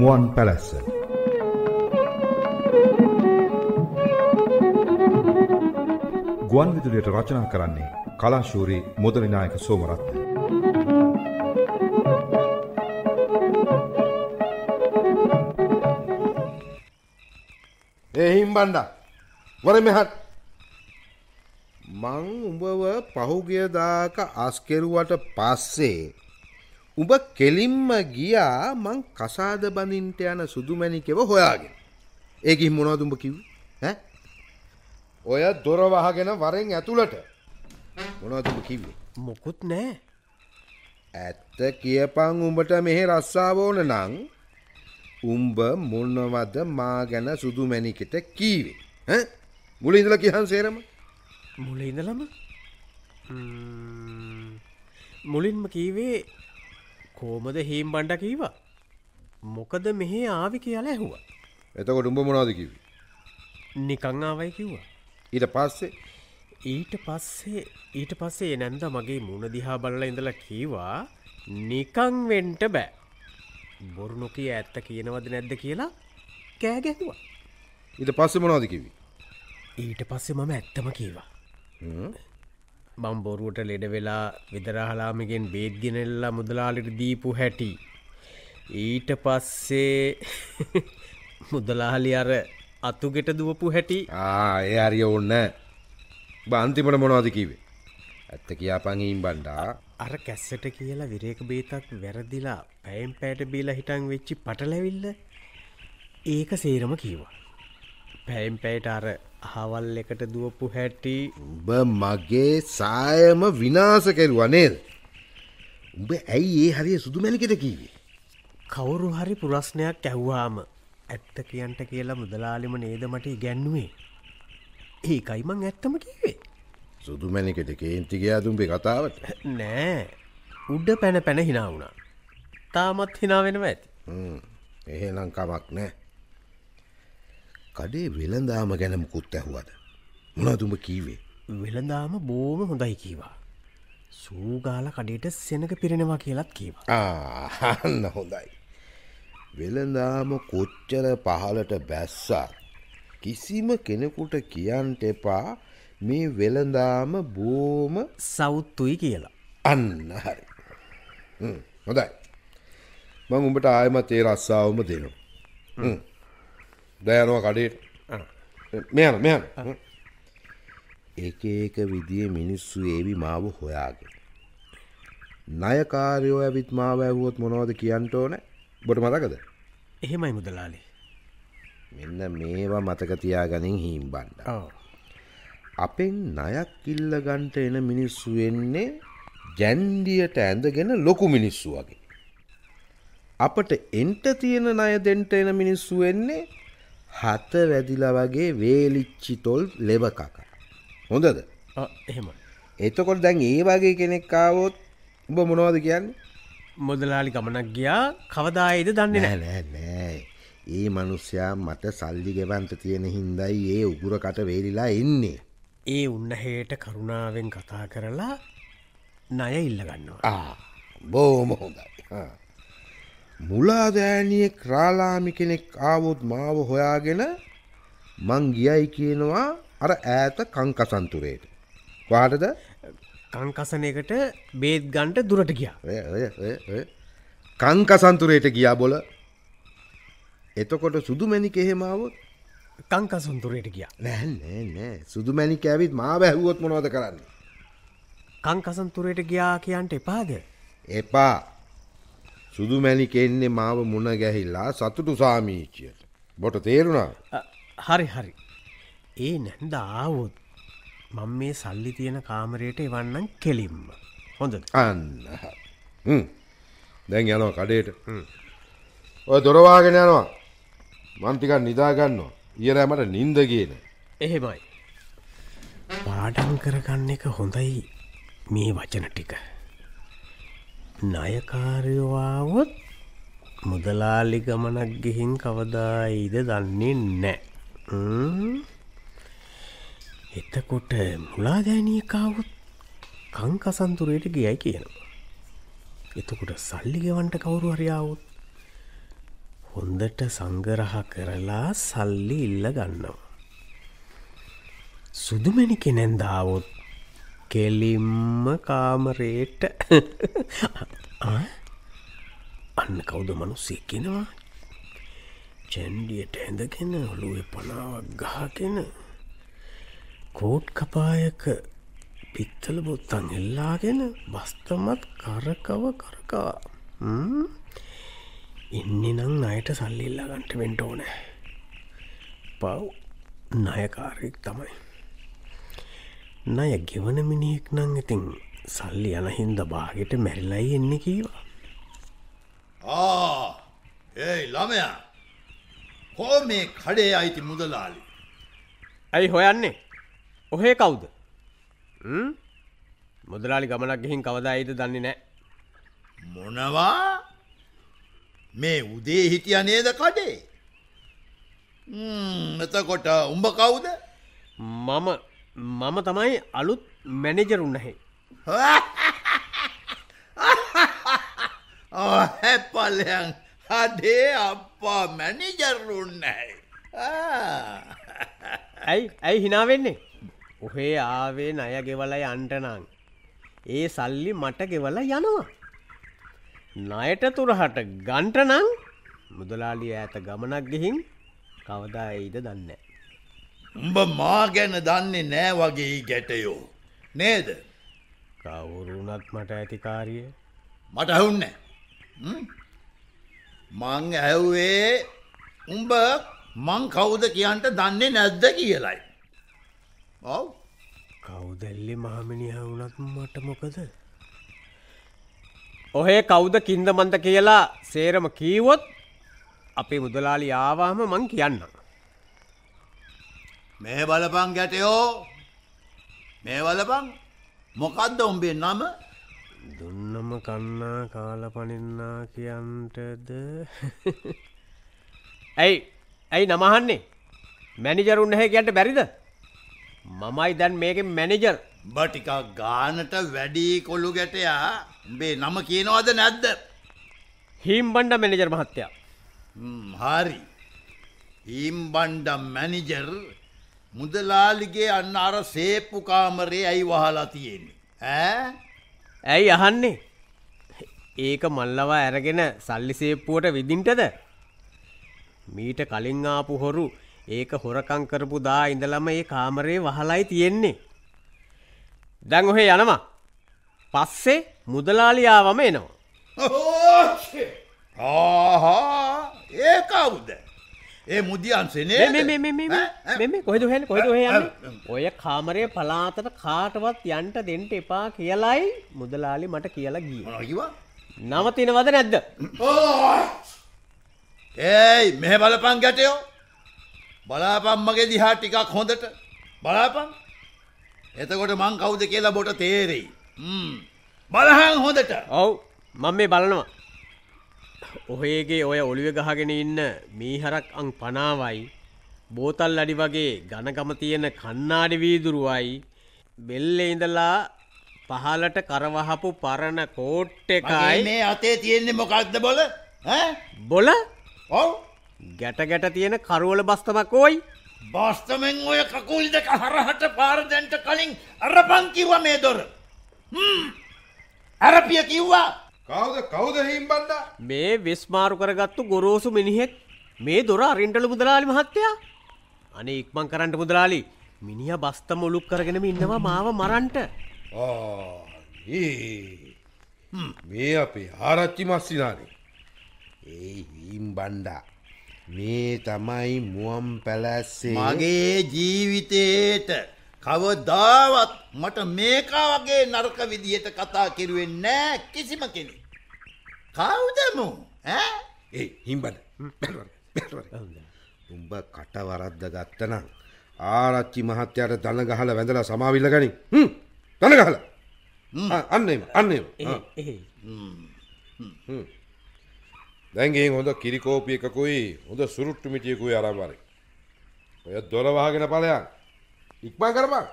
මුවන් පැලැස්ස. ගුවන් විදුලියට රචනා කරන්නේ කලාශූරී මුදලිනායක සෝමරත්න. එහිම් බණ්ඩා වර මෙහත් මං උඹව පහුගියදාක අස්කෙරුවට පස්සේ උඹ කෙලින්ම ගියා මං කසාද බඳින්ට යන සුදුමැණිකෙව හොයාගෙන. ඒකින් මොනවද උඹ කිව්වේ? ඈ? ඔය දොර වහගෙන වරෙන් ඇතුළට. මොනවද උඹ කිව්වේ? මොකුත් නෑ ඇත්ත කියපං උඹට මෙහෙ රස්සාව ඕන නං උම්බ මොන්නවද මා ගැන සුදු මැණිකට කීවේ? ඈ? මුලින්දල කියහන් සේරම. මුල ඉඳලම? මුලින්ම කීවේ කෝමද හීම් බණ්ඩ කීවා? මොකද මෙහේ ආවි කියලා ඇහුව. එතකොට උඹ මොනවද කිව්වේ? නිකං ආවයි කිව්වා. ඊට පස්සේ? ඊට පස්සේ ඊට පස්සේ නැන්ද මගේ මුණ දිහා බලල ඉඳලා කීවා නිකං වෙන්ට බෑ. බොරු නොකිය ඇත්ත කියනවද නැද්ද කියලා කෑගැහුවා ඊට පස්සේ මොනවද කිව්වේ? ඊට පස්සේ මම ඇත්තම කීවා මං බොරුවට ලෙඩ වෙලා විදරහලාමගෙන් බේද්ගෙනෙල්ලා මුදලාලිට දීපු හැටි. ඊට පස්සේ මුදලාහලි අර අතුගෙට දුවපු හැටි. ඒ හරිය ඕන්න බන්තිමට මොනවද කිවේ ඇත්ත කියාපංහිම් බණ්ඩා අර කැස්සට කියලා විරේක බේතක් වැරදිලා පැයම් පෑට බීලා හිටන් වෙච්චි පටලැවිල්ල ඒක සේරම කීවා. පැයම් පෑට අර අහවල් එකට දුවපු හැටි. උඹ මගේ සායම විනාස කෙරුවා නේද? උඹ ඇයි ඒ හරිය සුදු මැනිකට කීවේ? කවුරු හරි පුරස්නයක් ඇහ්වාම ඇත්ත කියන්ට කියලා මුදලාලිම නේද මට ඉගැන්නුවේ? ඒකයි මං ඇත්තම කිවේ සුදු මැනිකට කේන්ති ගයා තුම්බේ කතාවට? නෑ. උඩ පැන පැන හිනා වුණා. තාමත් හිනා වෙනව ඇති. එහෙනම් කමක් නෑ කඩේ වෙළඳාම ගැනමකුත් ඇහුවද? මොනතුඹ කීවේ? වෙළඳාම බෝම හොඳයි කීවා. සූගාල කඩේට සෙනක පිරෙනවා කියලත් කීවා. ආහන්න හොඳයි. වෙළඳාම කොච්චර පහලට බැස්සත් කිසිම කෙනෙකුට කියන්ට එපා. මේ වෙළඳාම බෝම සෞත්තුයි කියලා. අන්න හරි. හොඳයි. මං උඹට ආයමත් ඒ රස්සාාවම දෙනවා දයනවා කඩේට මෙයන මෙයන් එක ඒක විදිිය මිනිස්සු ඒවි මාව හොයාගෙන. නයකාරයෝ ඇවිත් මාව ඇහුවොත් මොනවද කියන්ට ඕන? බොට මතකද? එහෙමයි මුදලාලි. මෙන්න මේවා මතකතියාගනින් හිම් බණ්ඩ අපෙන් නයක් ඉල්ල ගන්ට එන මිනිස්සු වෙන්නේ ජැන්ඩියට ඇඳගෙන ලොකු මිනිස්සු වගේ. අපට එන්ට තියෙන නය දෙන්ට එන මිනිස්සු වෙන්නේ හත වැදිලා වගේ වේලිච්චි තොල් ලෙබකක. හොඳද? එහෙම එතකොට දැන් ඒ වගේ කෙනෙක්කාවොත් උඹ මොනවද කියන්නේ? මුදලාලි ගමනක් ගියා. කවදායිද දන්නේ නෑ නෑ ඒ මනුස්්‍යයා මට සල්ලි ගෙවන්ත තියෙන හින්දයි ඒ උගුරකට වේලිලා එන්නේ. ඒ උන්නහයට කරුණාවෙන් කතා කරලා නය ඉල්ල ගන්නවා. ආ බෝම හොඳයි ආ. මුලාදෑනිය ක්‍රාලාමි කෙනෙක් ආවොත් මාව හොයාගෙන මං ගියයි කියනවා අර ඈත කංකසන්තුරේට. වාටද? කංකසනයකට බේත් ගන්ට දුරට ගියා. කංකසන්තුරේට ගියා බොල. එතකොට සුදු මැණි කෙහෙමාවොත් කංකසුන්තුරයට ගියා. නෑ නෑ නෑ. සුදු මැණි ඇවිත් මා බැහුවොත් මොනවද කරන්න? කංකසන්තුරයට ගියා කියන්ට එපාද? එපා සුදු මැණි කෙන්නේ මාව මුණ ගැහිල්ලා සතුටු සාමීච්චියට බොට තේරුණා? හරි හරි. ඒ නැන්ද ආවොත් මං මේ සල්ලි තියෙන කාමරයට එවන්නම් කෙලින්ම. හොඳ අන්න. හ්ම්. දැන් යනවා කඩේට. ඔය දොරවාගෙන යනවා. මන්තිකක් නිදාගන්නවා ඉරෑමට නින්ද කියන එහෙමයි. පාඩම් කරගන්න එක හොඳයි මේ වචන ටික නයකාරයවාවොත් මුදලාලි ගමනක් ගෙහින් කවදායිද දන්නේ නෑ ම්ම්. එතකොට මුලාදෑනියකාවුත් කංකසන්තුරයට ගියයි කියනවා එතකොට සල්ලි ගෙවන්ට කවුරු හරියාවුත් හොඳට සංගරහ කරලා සල්ලි ඉල්ල ගන්නවා. සුදුමැණි කෙනෙන් කෙලිම්ම කාමරේට? අන්න කවුද මනුස්සේ කෙනවා චැන්ඩියට ඇඳගෙන ඔළුවේ පනාවක් ගහගෙන කෝට් කපායක පිත්තල බොත්තන් එල්ලාගෙන බස්තමත් කරකව කරකා ඉන්නේ නං අයට සල්ලිල්ලා ගන්ට වෙන්ට ඕනෑ. පව් නයකාරයෙක් තමයි නය ගෙවන මිනිෙක් නං ඉතින් සල්ලි යනහින්ද බාගෙට මැරිලයි එන්න කීවා. ආ ඒයි ළමයා. කෝ මේ කඩේ අයිති මුදලාලි? ඇයි හොයන්නේ? ඔහේ කවුද? ම්? මුදලාලි ගමනක් ගිහින් කවදායිද දන්නේ නෑ. මොනවා? මේ උදේ හිටිය නේද කඩේ? එතකොට උඹ කවුද? මම මම තමයි අලුත් මැනෙජරුන්නහෙ හැපල්ලයන් හඩේ අප්පා මැනිජරුන්නැයි ඇයි ඇයි හිනාවෙන්නේ ඔහේ ආවේ නය ගෙවලයි අන්ටනං ඒ සල්ලි මට ගෙවල යනවා. නයට තුරහට ගන්ටනං මුදලාලිය ඇත ගමනක් ගිහින් කවදා එයිද දන්න උඹ මා ගැන දන්නේ නෑ වගේ ගැටයෝ. නේද? කවුරුනත් මට ඇතිකාරිය මට ඇහුන්න මං ඇව්වේ උඹ මං කවුද කියන්ට දන්නේ නැද්ද කියලයි. ඔව්. කවුදැල්ලි මහමිනි හවුනත් මට මොකද? ඔහේ කවුද කින්දමන්ත කියලා සේරම කීවොත් අපේ මුදලාලි ආවාම මං කියන්න මේ බලපං ගැටයෝ. මේ වලපං මොකක්ද උඹේ නම? දුන්නම කන්නා කාලපනින්නා කියන්ටද? ඇයි ඇයි නමහන්නේ මැනිජරුන් නැහැ කියන්ට බැරිද? මමයි දැන් මේක මැනිජර්. බටිකක් ගානට වැඩී කොල්ලු ගැටයා. උඹේ නම කියනවද නැද්ද? හිම් බණ්ඩ මැනිජර් මහත්තයා. හරි. ඊම්බන්ඩම් මැනිජර් මුදලාලිගේ අන්න අර සේප්පු කාමරේ ඇයි වහලා තියෙන්නේ? ඈ? ඇයි අහන්නේ? ඒක මල්ලවා ඇරගෙන සල්ලිසේප්පුුවට විදින්ටද මීට කලින් ආපු හොරු ඒක හොරකං කරපු දා ඉඳලම ඒ කාමරේ වහලයි තියෙන්නේ. දැන් ඔහෙ යනවා. පස්සේ මුදලාලියාවම එනවා. ආහා! ඒ කවුද ඒ මුදියන්සනේ මේ- කොහෙද ඔහෙ යන්නේ? ඔය කාමරය පලාතට කාටවත් යන්ට දෙන්ට එපා කියලයි මුදලාලි මට කියලා ගිය. නවතිනවද නැද්ද? ඒයි මෙහ බලපං ගැටයෝ. බලාපම් මගේ දිහා ටිකක් හොඳට. බලාපන්? එතකොට මං කවුද කියලා බොට තේරෙයි. බලහන් හොඳට. ඔව් මං මේ බලනවා ඔහේගේ ඔය ඔලිව ගහගෙන ඉන්න මීහරක් අං පනාවයි බෝතල් අඩි වගේ ගණකම තියෙන කන්නාඩි වීදුරුවයි බෙල්ල ඉඳලා පහලට කරවහපු පරණ කෝට් එකයි මේ අතේ තියෙන්නේ මොකක්ද බොල? බොල? ඔව්. ගැට ගැට තියෙන කරුවල බස්තමක් ඕයි. බස්තමෙන් ඔය කකුල් දෙක හරහට පාරදැන්ට කලින් අරපං කිව්ව මේ දොර. හ්ම්. අරපිය කිව්වා කවුද? කවුද හිම්බන්ඩා මේ වෙස්මාරු කරගත්තු ගොරෝසු මිනිහෙක්. මේ දොර අරින්ටල මුදලාලි මහත්තයා. අනේ ඉක්මං කරන්නට මුදලාලි. මිනිහ බස්තම ඔලුක් කරගෙනම ඉන්නවා මාව මරන්ට. මේ අපේ ආරච්චි මස්සිනානේ. ඒ හිම් බණ්ඩා මේ තමයි මුවම් පැලැස්සේ මගේ ජීවිතේට කවදාවත් මට මේකා වගේ නරක විදිහට කතා කිරුවෙන් නෑ කිසිම කෙනෙ. කවුදමු ඒ හිම්බඩ උඹ කටවරද්ද ගත්තනම් ආරච්චි මහත්තයට දන ගහල වැඳලා සමාවිල්ල ගනින් දන ගහල. අන්නේම අන්නේම දැන්ගේ හොඳ කිරිකෝපිය එකකුයි හොඳ සුරුට්ටු මිටියකුයි අරම්බරි ඔය දොරවාගෙන පලයන් ඉක්මා කරපා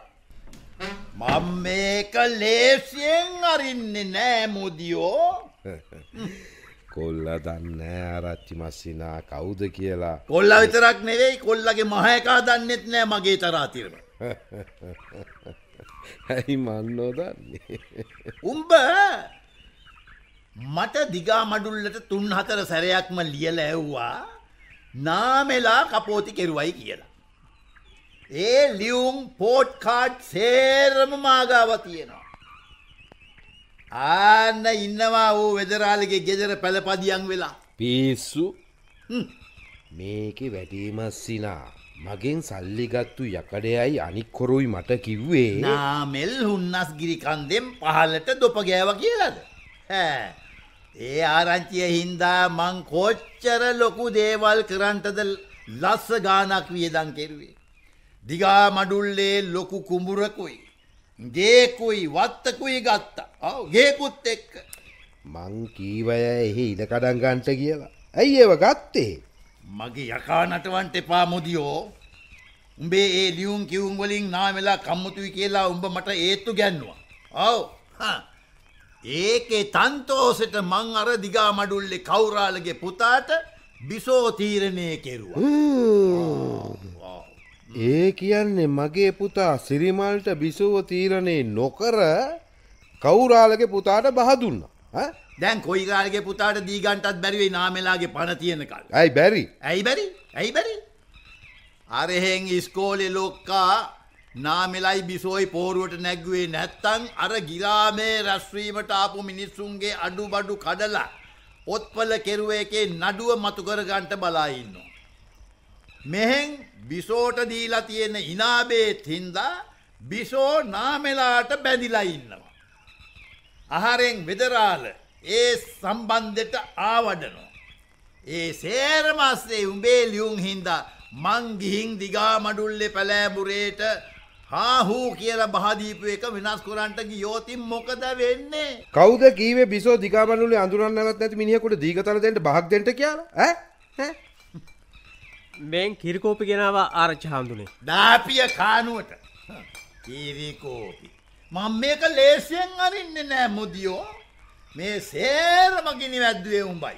මං මේක ලේසියෙන් අරින්නේ නෑ මුදියෝ කොල්ල දන්න ආරච්චි මස්සිනා කවුද කියලා කොල්ල විතරක් නෙවෙයි කොල්ලගේ මහයකා දන්නෙත් නෑ මගේ තරාතිරම. ඇයි මන්නෝ දන්නේ උම්බ මට දිගා මඩුල්ලට තුන් හතර සැරයක්ම ලියල ඇව්වා නාමෙලා කපෝති කෙරුවයි කියලා. ඒ ලියුම් පෝට් කාඩ් සේරම මාගාව තියෙනවා. ආන්න ඉන්නවා වූ වෙදරාලිගේ ගෙදර පැළපදියන් වෙලා. පිස්සු. මේක වැටීමස්සිනා මගෙන් සල්ලිගත්තු යකඩයයි අනික්කොරුයි මට කිව්වේ නාමෙල් හුන්නස් ගිරිකන්දෙම් පහලට දොප ගෑව කියලද. ඒ ආරංචිය හින්දා මං කොච්චර ලොකු දේවල් කරන්ටද ලස්ස ගානක් වියදං කෙරුවේ. දිගා මඩුල්ලේ ලොකු කුඹුරකුයි. ගේකුයි වත්තකුයි ගත්ත. ඔව් ගේකුත් එක්ක. මං කීවය එහි ඉඩකඩන් ගන්ට කියලා ඇයි ඒව ගත්තේ මගේ යකා නටවන්ට එපා මුදියෝ. උඹේ ඒ ලියුම් කිවුම් වලින් නාමෙලා කම්මුතුයි කියලා උඹ මට ඒත්තු ගැන්නවා. ඔව් ඒකේ තන්තෝසට මං අර දිගා මඩුල්ලෙ කවුරාලගේ පුතාට බිසෝ තීරණය කෙරුවා. ඒ කියන්නේ මගේ පුතා සිරිමල්ට බිසුව තීරණේ නොකර කවුරාලගේ පුතාට බහදුන්න දැන් කොයිරාලගේ පුතාට දීගන්ටත් බැරිවේ නාමෙලාගේ පණ තියෙනකල්. ඇයි බැරි ඇයි බැරි ඇයි බැරි. අරහෙන් ඉස්කෝලෙ ලොක්කා නාමෙලයි බිසෝයි පෝරුවට නැග්වේ නැත්තං අර ගිරාමේ රැස්වීමට ආපු මිනිස්සුන්ගේ අඩු බඩු කඩලා ඔත්පල කෙරුව එකේ නඩුව මතුකර ගන්ට බලාඉන්න. මෙහෙන් බිසෝට දීලා තියෙන ඉනාබේත් හින්දා බිසෝ නාමෙලාට බැඳිලා ඉන්නවා. අහරෙන් වෙදරාල ඒ සම්බන්ධට ආවඩනවා. ඒ සේරමස්සේ උඹේ ලියුම් හින්දා මං ගිහින් දිගා මඩුල්ලෙ පැලෑඹුරේට හාහූ කියල බහදීපු එක වෙනස් කොරන්ට ගියෝතින් මොකද වෙන්නේ. කෞද කීවේ බිසෝ දිකාමනුලේ අඳුරන්න නැවත් නැති මිනිහෙකුට දීගතල දෙන්නට බහක් දෙන්නට කියලා ඈ ඈ මෙන් කිරිකෝපි ගෙනාව ආරච්චි හාමුදුනේ දාපිය කානුවට කීරිකෝපි. මං මේක ලේසියෙන් අරින්න නෑ මුදියෝ මේ සේරමගිනි වැද්දුවේ උඹයි.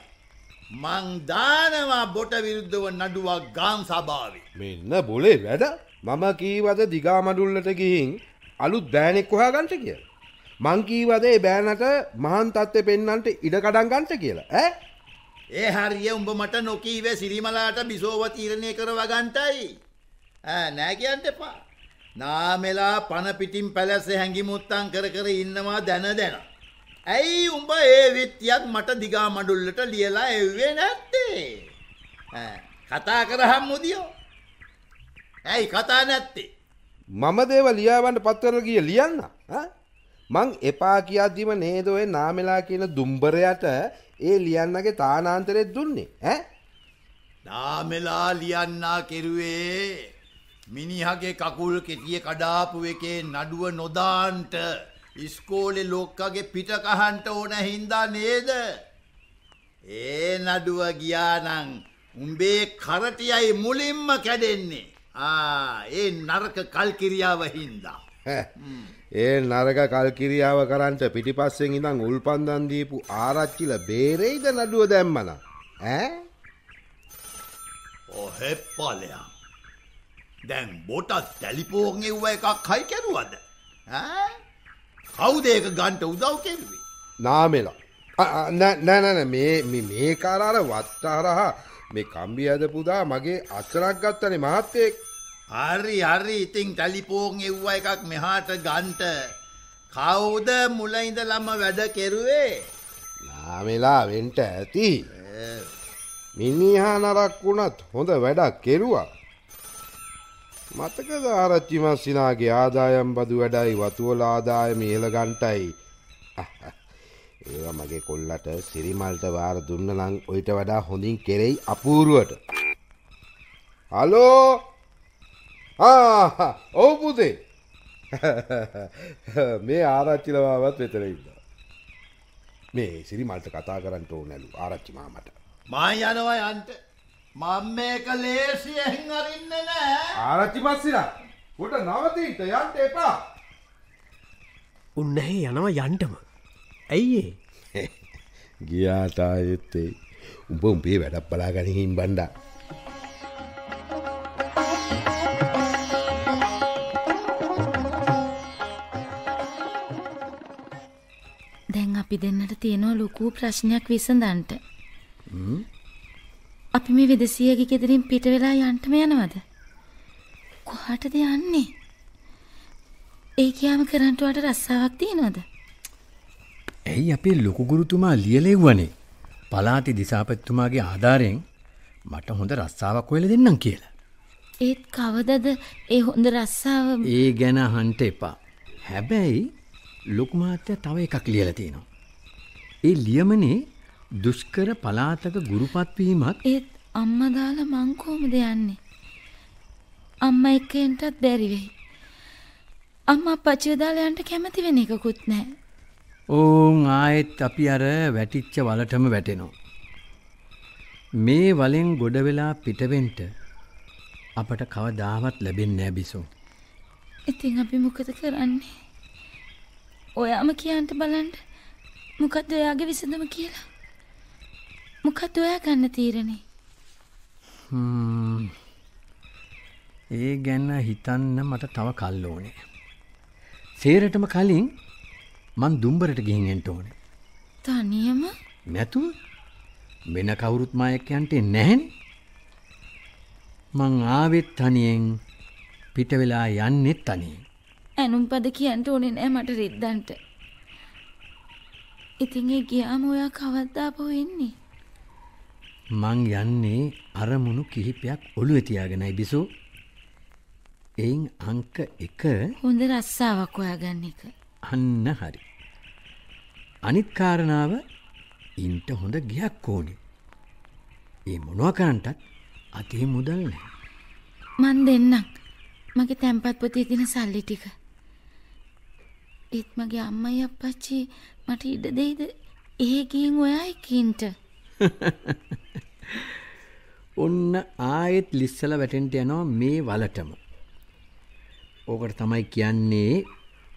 මං දානවා බොට විරුද්ධව නඩුවක් ගාන් සභාවේ. මෙන්න බොලේ වැඩ මම කීවද දිගාමඩුල්ලට ගිහින් අලුත් බෑනෙක් හොයා ගන්ට කිය. මංකීවද ඒ බෑනට මහන් තත්ව පෙන්නන්ට ඉඩකඩන් ගන්ට කියලා ඇ ඒ හරිය උඹ මට නොකීවේ සිරිමලාට බිසෝව තීරණය කර වගන්ටයි. නෑ කියන්ට එපා. නාමෙලා පණපිටින් පැලැස්ස හැඟිමුත්තන් කර කර ඉන්නවා දැන දැන. ඇයි උඹ ඒ විත්තියක් මට දිගා මඩුල්ලට ලියලා එව්වේ නැත්තේ. කතා කරහම් මුදියෝ. ඇයි කතා නැත්තේ. මම දේව ලියාවන්ට පත්වර ගිය ලියන්න ඈ? මං එපා කියද්දිම නේදොය නාමෙලා කියන දුම්බරයට ඒ ලියන්නගේ තානාන්තරෙත් දුන්නේ ඈ? නාමෙලා ලියන්නා කෙරුවේ මිනිහගේ කකුල් කෙටිය කඩාපු එකේ නඩුව නොදාන්ට ඉස්කෝලෙ ලොක්කගේ පිට කහන්ට ඕන හින්දා නේද. ඒ නඩුව ගියානං උඹේ කරටියයි මුලින්ම කැඩෙන්නේ. ආ ඒ නරක කල්කිරියාව හින්දා. ඈ. ඒ නරක කල්කිරියාව කරන්ට පිටිපස්සෙන් ඉඳං උල්පන්දන් දීපු ආරච්චිල බේරෙයිද නඩුව දැම්මන ඈ? ඔහෙප්පලයා දැන් බොටත් තැලිපෝන් එව්ව එකක් හයි කැරුවද? කවුදේක ගන්ට උදව් කෙරුවේ? නාමෙලා. නැනැන මේ මේ- මේ කාරාර වත්තාරහා මේ කම්බි අද පුදා මගේ අසරක් ගත්තනේ මහත්තයෙක් හරි හරි. ඉතිං ටැලිපෝන් එව්ව එකක් මෙහාට ගන්ට කවුද මුලයිඳ ළම වැඩ කෙරුවේ? නාමෙලා වෙන්ට ඇති. මිනිහා නරක් වුණත් හොඳ වැඩක් කෙරුවා. මතකද ආරච්චි මස්සිනාගේ ආදායම් බදු වැඩයි වතුවල ආදායම ඉහළ ගන්ටයි ඒවා මගේ කොල්ලට සිරිමල්ට වාර දුන්න නං ඔයිට වඩා හොඳින් කෙරෙයි අපූරුවට. හලෝ ඔවුපුදේ මේ ආරච්චිලවාවත් වෙතර ඉන්න. මේ සිරිමල්ට කතා කරන්නට ඕ නැලු ආරච්චි මාමට. මා යනවා යන්ට. මං මේක ලේසියෙන් අරින්න නෑ. ආරච්චි පස්සිලා ොට නවතීට යන්ට එපා. උන්නැහේ යනවා යන්ටම. ඇයිඒ ගියාතායත්තේ උඹ උඹේ වැඩක් බලාගනිහිම් බණ්ඩා අපි දෙන්නට තියෙනවා ලොකූ ප්‍රශ්නයක් විසඳන්ට. අපි මේ වෙදසියගේ ගෙදරින් පිට වෙලා යන්ටම යනවද. කොහටද යන්නේ. ඒ කියාම කරන්ටුවට රස්සාාවක් තියෙනවද. ඇයි අපේ ලොකුගුරුතුමා ලියලෙව්වනේ පලාති දිසාපත්තුමාගේ ආධාරයෙන් මට හොඳ රස්සාාවක් වෙල දෙන්නම් කියලා. ඒත් කවදද ඒ හොඳ රස්සාාව ඒ ගැන හන්ට එපා. හැබැයි ලොකුමාත්‍ය තව එකක් ලියල තියෙනවා. ඒ ලියමනේ දුෂ්කර පලාතක ගුරුපත්වීමක් ඒත් අම්ම දාලා මංකෝමද යන්නේ. අම්ම එක්කෙන්ටත් බැරිවෙයි. අම්ම පචයදාලයන්ට කැමති වෙන එකකුත් නෑ. ඕන් ආයෙත් අපි අර වැටිච්ච වලටම වැටෙනවා. මේ වලෙන් ගොඩ වෙලා පිටවෙන්ට අපට කවදාවත් ලැබෙන් නෑ බිසෝ. ඉතින් අපි මොකද කරන්නේ. ඔයාම කියන්ට බලන්ට මොකක්ද ඔයාගේ විසඳම කියලා. මොකත් ඔයා ගන්න තීරණේ. ඒ ගැන්න හිතන්න මට තව කල් ඕනේ. සේරටම කලින් මන් දුම්බරට ගිහින් එන්ට ඕනේ. තනියම නැතුව වෙන කවුරුත් මායකයන්ට නැහැන් මං ආවෙත් තනියෙන් පිට වෙලා යන්නෙත් තනියෙන්. ඇනුම් පද කියන්ට ඕනේ නෑ මට රිද්දන්ට. ඉතින් ඒ ගියාම ඔයා කවද්දා පොවෙන්නේ. මං යන්නේ අරමුණු කිහිපයක් ඔළුව තියාගෙනයි බිසෝ. එයින් අංක එක හොඳ රස්සාාවක් ඔයා ගන්න එක. අන්න හරි. අනිත් කාරණාව ඉන්ට හොඳ ගියක් ඕනේ. ඒ මොනවා කරන්ටත් අතේ මුදල් නෑ. මන් දෙන්නම් මගේ තැන්පත් පොතේ තින සල්ලි ටික. ඒත් මගේ අම්මයි අපච්චි මට ඉඩ දෙයිද ඒගින් ඔයා එකින්ට. ඔන්න ආයෙත් ලිස්සල වැටෙන්ට යනවා මේ වලටම. ඕකට තමයි කියන්නේ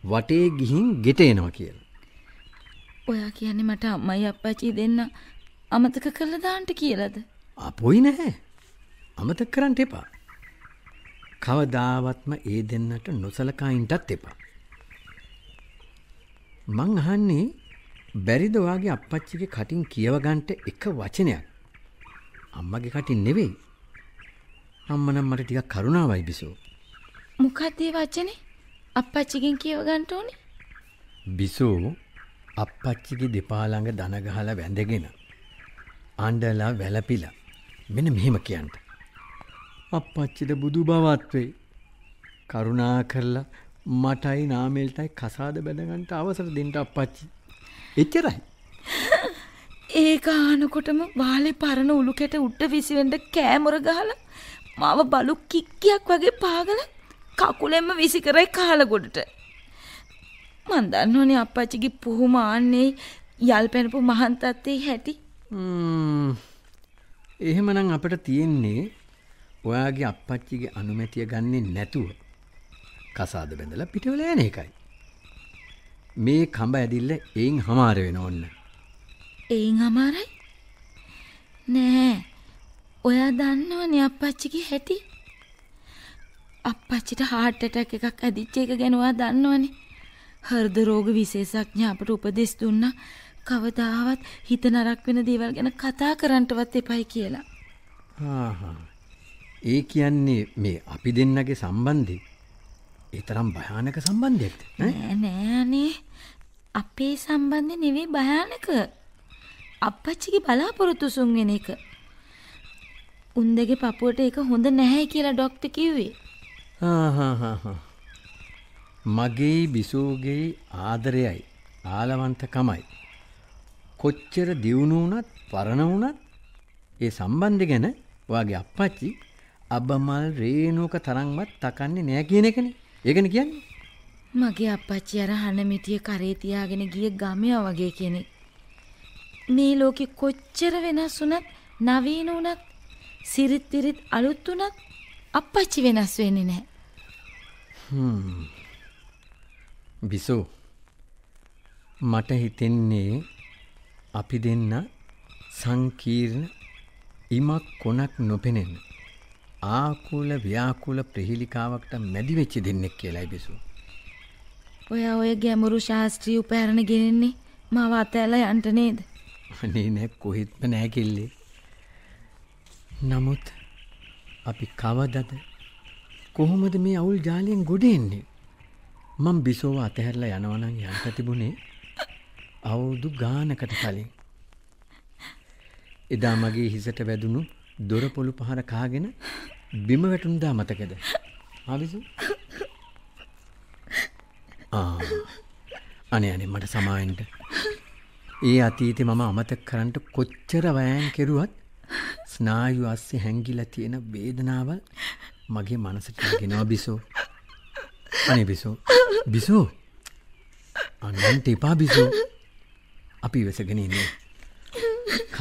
වටේ ගිහින් ගෙටේනවා කියල. ඔයා කියන්නේ මට අම්මයි අපච්චි දෙන්න අමතක කළ දාන්ට කියලද. අපොයි නැහැ අමතක් කරන්නට එපා. කවදාවත්ම ඒ දෙන්නට නොසලකායින්ටත් එපා. මං අහන්නේ බැරිදවාගේ අපච්චිගේ කටින් කියවගන්ට එක වචනයක්? අම්මගේ කටින් නෙවෙයි. අම්මනම් මට ටිකක් කරුණාවයි බිසෝ. මොකක්දේ වචනේ? අපච්චිගෙන් කියව ගන්ට ඕනේ? බිසෝ අපච්චිගේ දෙපාළඟ දනගහල වැඳගෙන අන්ඩලා වැලපිලා මෙන මෙහෙම කියන්ට අපච්චිට බුදු බවත්වෙයි කරුණා කරලා මටයි නාමෙල්ටයි කසාද බැඳගන්ට අවසර දෙන්ට අපච්චි එච්චරයි. ඒක ආනකොටම වාලෙ පරණ උළුකැට උට්ට විසිවෙන්ට කෑමොර ගහල මව බලු කික්කියක් වගේ පාගල කකුලෙම්ම විසි කරයි කාලගොඩට මන්දන්න ඕනේ අපච්චිගේ පුහුම ආන්නේ යල් පැනපු මහන්තත්තේ හැටි. ම්ම්, එහෙමනම් අපට තියෙන්නේ ඔයාගේ අපච්චිගේ අනුමැතිය ගන්නේ නැතුව කසාද බැඳල පිටවල යන එකයි. මේ කඹ ඇදිල්ල එයින් හමාර වෙන ඔන්න. එයින් අමාරයි නෑ ඔයා දන්නවනේ අපච්චිගේ හැටි අපච්චිට හාට්ටටක් එකක් ඇදිච්ච එක ගැනවා දන්නවනේ හර්ද රෝග විශේෂඥ අපට උපදෙස් දුන්න කවදාවත් හිත නරක් වෙන දේවල් ගැන කතා කරන්නටවත් එපයි කියලා. ආහා. ඒ කියන්නේ මේ අපි දෙන්නගේ සම්බන්ධය ඒ තරම් භයානක සම්බන්ධයක්ද? නෑනේ. අපේ සම්බන්ධ නෙවෙයි භයානක. අපච්චිගේ බලාපොරොත්තු සුන්ගෙන එක. උන්දගේ පපුුවට එක හොඳ නැහැ කියලා ඩොක්ට කිව්වේ. මගේ බිසූගේ ආදරයයි ආලවන්තකමයි. කොච්චර දියුණු වනත් පරණ වනත් ඒ සම්බන්ධ ගැන වගේ අපච්චි අබමල් රේනෝක තරංවත් තකන්නේ නෑ කියන එකන ඒකන කියන්නේ. මගේ අපච්චි අර හනමිටිය කරේතියාගෙන ගිය ගමය වගේ කෙනෙක්. මේ ලෝකෙ කොච්චර වෙනස් වනත් නවීන වනත් සිරිත්තිරිත් අලුත් වනත් අපච්චි වෙනස් වෙන්නේ නෑ. බිසෝ මට හිතෙන්නේ අපි දෙන්න සංකීර්ණ ඉමක් කොනක් නොපෙනෙන්න ආකුල ව්‍යාකුල ප්‍රහිලිකාවක්ට මැදිවෙච්චි දෙන්නෙක් කියලායි බිසු. ඔය ඔය ගැමුරු ශාස්ත්‍රී උපෑරණ ගෙනෙන්නේ මව අතඇල යන්ට නේද. අනේ නෑ කොහෙත්ම නෑකිල්ලේ. නමුත් අපි කවදද කොහොමද මේ අවුල් ජාලයෙන් ගොඩෙන්නේ. මං බිසෝව අතහැරලා යනවනං යන්ට තිබුණේ අවුදු ගානකට කලින්. එදා මගේ හිසට වැදුණු දොරපොළු පහර කාගෙන බිම වැටුන්දා මතකද. ආවිසු? අනේ අනේ මට සමායින්ට ඒ අතීතෙ මම අමතක කරන්නට කොච්චර වෑන් කෙරුවත් ස්නායු අස්සේ හැංගිලා තියෙන වේදනාවල් මගේ මනසට ගෙනවා බිසෝ. අනේ බිසෝ. බිසෝ. අන්නන්ට එපා බිසෝ. අපි ඉවසගෙන ඉන්නේ.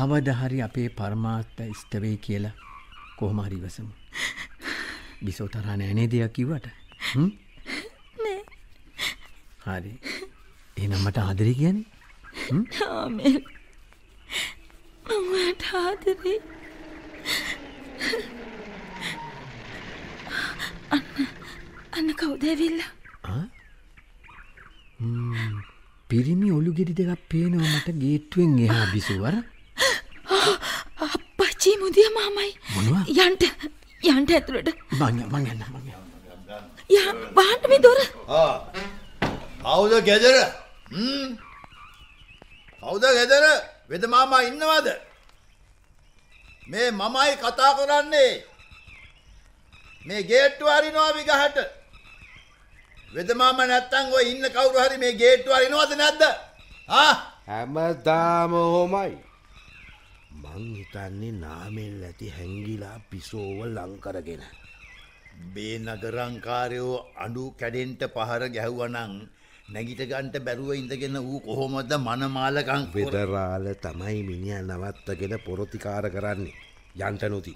කවද හරි අපේ පරමාර්ථ ඉෂ්ටවෙයි කියලා කොහොම හරි ඉවසමු. බිසෝ තරහ නෑනේ දෙයක් කිව්වට? හරි. එහෙනම් මට ආදරේ කියන්නේ. ආමෙල් මමට ආදරේ. අන්න අන්න කවුද ඇවිල්ලා? ආ? ම්ම්, පිරිමි ඔලු ගෙඩි දෙකක් පේනවා මට ගේට්ටුවෙන් එහා බිසුවර අප්පච්චි මුදිය මාමයි. මොනවා? යන්ට යන්ට ඇතුළට. මං මං යන්න මං යන්න. ය බාන්ට මේ දොර. කවුද ගෙදර? හ්ම්? කවුද ගෙදර? වෙද මාමා ඉන්නවාද? මේ මමයි කතා කරන්නේ. මේ ගේට්ටු අරිනවා විගහට. වෙද මාම නැත්තං ඔය ඉන්න කවුරු හරි මේ ගේට්ටු අරිනවද නැද්ද? ආ? හැමදාම හොමයි මං හිතන්නේ නාමෙල් ඇති හැංගිලා පිසෝව ලංකරගෙන බේ නගරංකාරයෝ අඩු කැඩෙන්ට පහර ගැහ්වනං නැගිට ගන්ට බැරුව ඉඳගෙන වූ කොහොමද මනමාලකං වෙදරාල තමයි මිනිිය නවත්තගෙන පොරොතිකාර කරන්නේ. යන්ට නොති.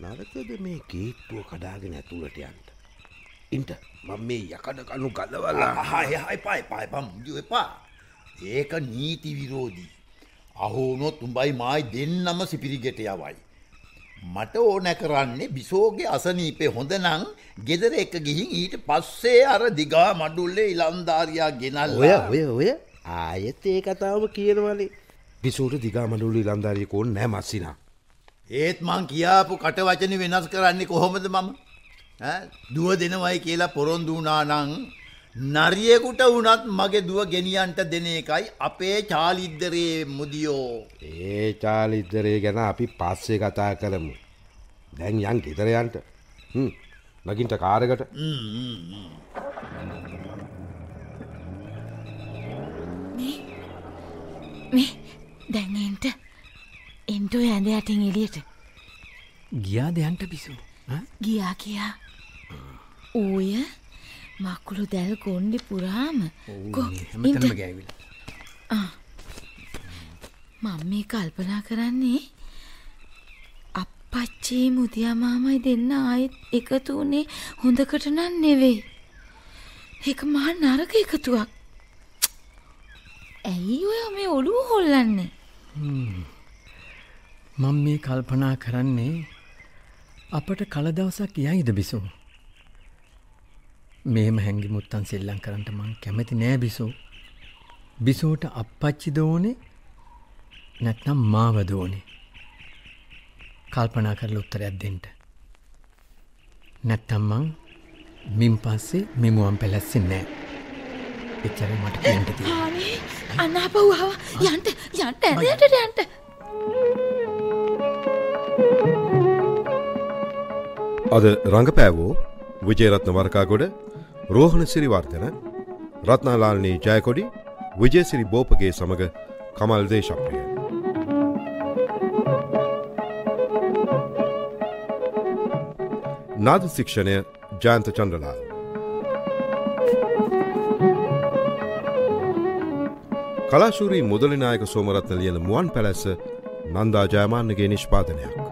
නරකද මේ කේට්ටුව කඩාගෙන ඇතුළට යන්ට ඉන්ට මං මේ යකඩ කනු ගලවලා හයහයි පයි පයි පම් එපා. ඒක නීති විරෝධී අහෝනොත් උඹයි මයි දෙන්නම සිපිරිගෙට යවයි. මට ඕනැ කරන්නේ බිසෝගේ අසනීපේ හොඳ නං ගෙදර එක ගිහින් ඊට පස්සේ අර දිගා මඩුල්ලේ ඉලන්ධාරයා ගෙනල් ඔය ඔය ඔය? ආයෙත් ඒ කතාව කියනවනේ. පිසෝට දිගාමඩුලි ලන්ධාරිය කෝන් නෑ මස්සිනා. ඒත් මං කියාපු කට වචන වෙනස් කරන්නේ කොහොමද මම? දුව දෙනවයි කියලා පොරොන්දුනානං නරියෙකුට වනත් මගේ දුව ගෙනියන්ට දෙන එකයි අපේ චාලිද්දරේ මුදියෝ. ඒ චාලිද්දරේ ගැන අපි පස්සේ කතා කරමු. දැන් යන් ගෙතරයන්ට නගින්ට කාරකට මේ. දැන්ෙන්ට එන්ටෝ. ඇඳ යටින් එලියට ගියා දෙයන්ට බිසු ගියා කියා ඕය මක්කුළු දැල් කොන්්ඩි පුරාම මං මේ කල්පනා කරන්නේ අපච්චේ මුතියමාමයි දෙන්න ආයෙත් එකතු වනේ හොඳකට නන් නෙවෙයි. එක මහ නරක එකතුවක්. ඇයි ඔය මේ ඔළුව හොල්ලන්නේ. මං මේ කල්පනා කරන්නේ අපට කලදවසක් යයිද බිසෝ මේම හැඟි මුත්තන් සෙල්ලං කරන්නට මං කැමති නෑ බිසෝ. බිසෝට අපපච්චි දෝනේ නැත්නම් මාව දෝනේ? කල්පනා කරල උත්තරයක් දෙෙන්ට නැත්තම්මං මින් පස්සේ මෙමුවන් පැලැස්සෙන් නෑ. එච්චර මට කියන්ට තිය ආනේ අනාපව්හවා යන්ට යන්ට ඇදටට යන්ට. අද රඟපෑවෝ විජයරත්න වරකාගොඩ රෝහණ සිරිවර්තන රත්නාලාල්නී ජයකොඩි විජයසිරි බෝපගේ සමඟ කමල් දේශප්‍රිය. නාද ශික්ෂණය ජයන්ත චන්ද්‍රලාල්. කලාශූරී මුදලිනායක සෝමරත්න ලියන මුවන් පැලැස්ස නන්දා ජයමාන්නගේ නිෂ්පාදනයක්.